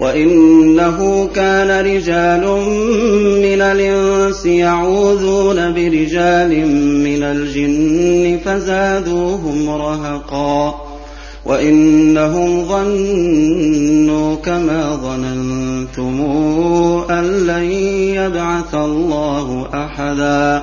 وإنه كان رجال من الإنس يعوذون برجال من الجن فزادوهم رهقا وإنهم ظنوا كما ظننتم أن لن يبعث الله أحدا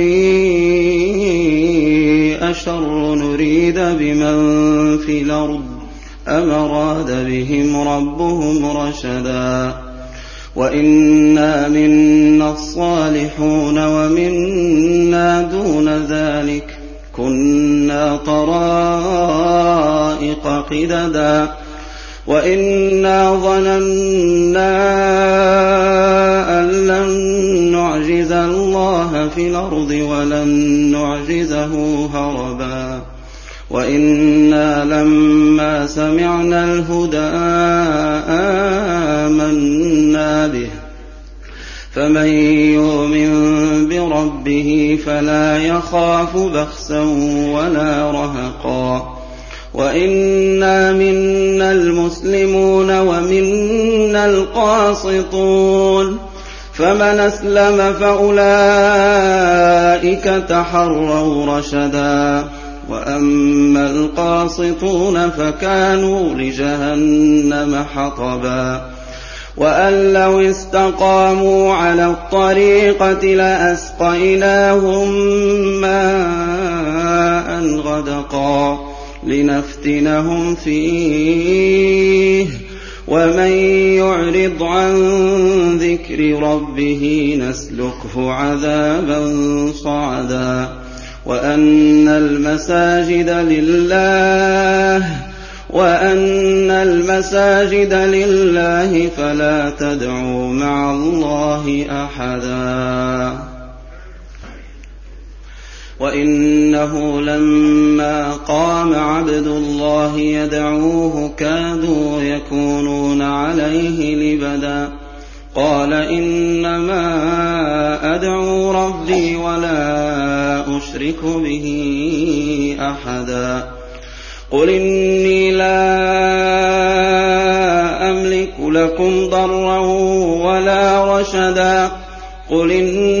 أشر نريد بمن في الأرض؟ أم أراد بهم ربهم رشدا؟ وإنا منا الصالحون ومنا دون ذلك. كنا طرائق قددا. وإنا ظننا أن لن الله في الأرض ولن نعجزه هربا. وإنا لما سمعنا الهدى آمنا به. فمن يؤمن بربه فلا يخاف بخسا ولا رهقا. وإنا منا المسلمون ومنا القاسطون. فمن أسلم فأولئك تحروا رشدا. وأما القاسطون فكانوا لجهنم حطبا. وأن لو استقاموا على الطريقة لأسقيناهم ماء غدقا. لنفتنهم فيه. ومن يعرض عن ذكر ربه نسلكه عذابا صعدا وأن المساجد لله وأن المساجد لله فلا تدعوا مع الله أحدا وإنه لما قام عبد الله يدعوه كادوا يكونون عليه لبدا قال إنما أدعو ربي ولا أشرك به أحدا قل إني لا أملك لكم ضرا ولا رشدا قل إني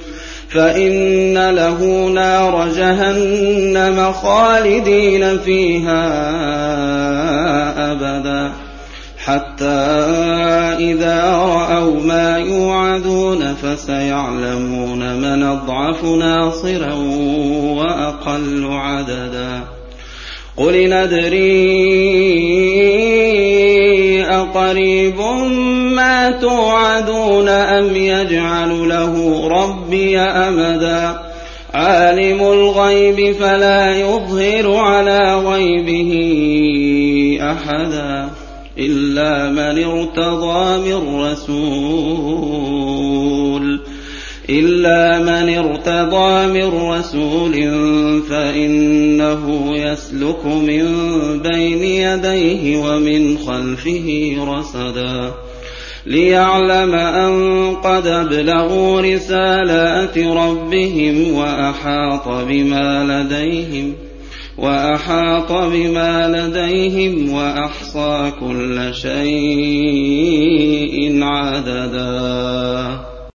فإن له نار جهنم خالدين فيها أبدا. حتى إذا رأوا ما يوعدون فسيعلمون من أضعف ناصرا وأقل عددا. قل ندري أقريب ما توعدون أم يجعل له ربي أمدا عالم الغيب فلا يظهر على غيبه أحدا إلا من ارتضى من رسول. إلا من ارتضى من رسول فإنه يسلك من بين يديه ومن خلفه رصدا. ليعلم أن قد أبلغوا رسالات ربهم وأحاط بما لديهم وأحاط بما لديهم وأحصى كل شيء عددا.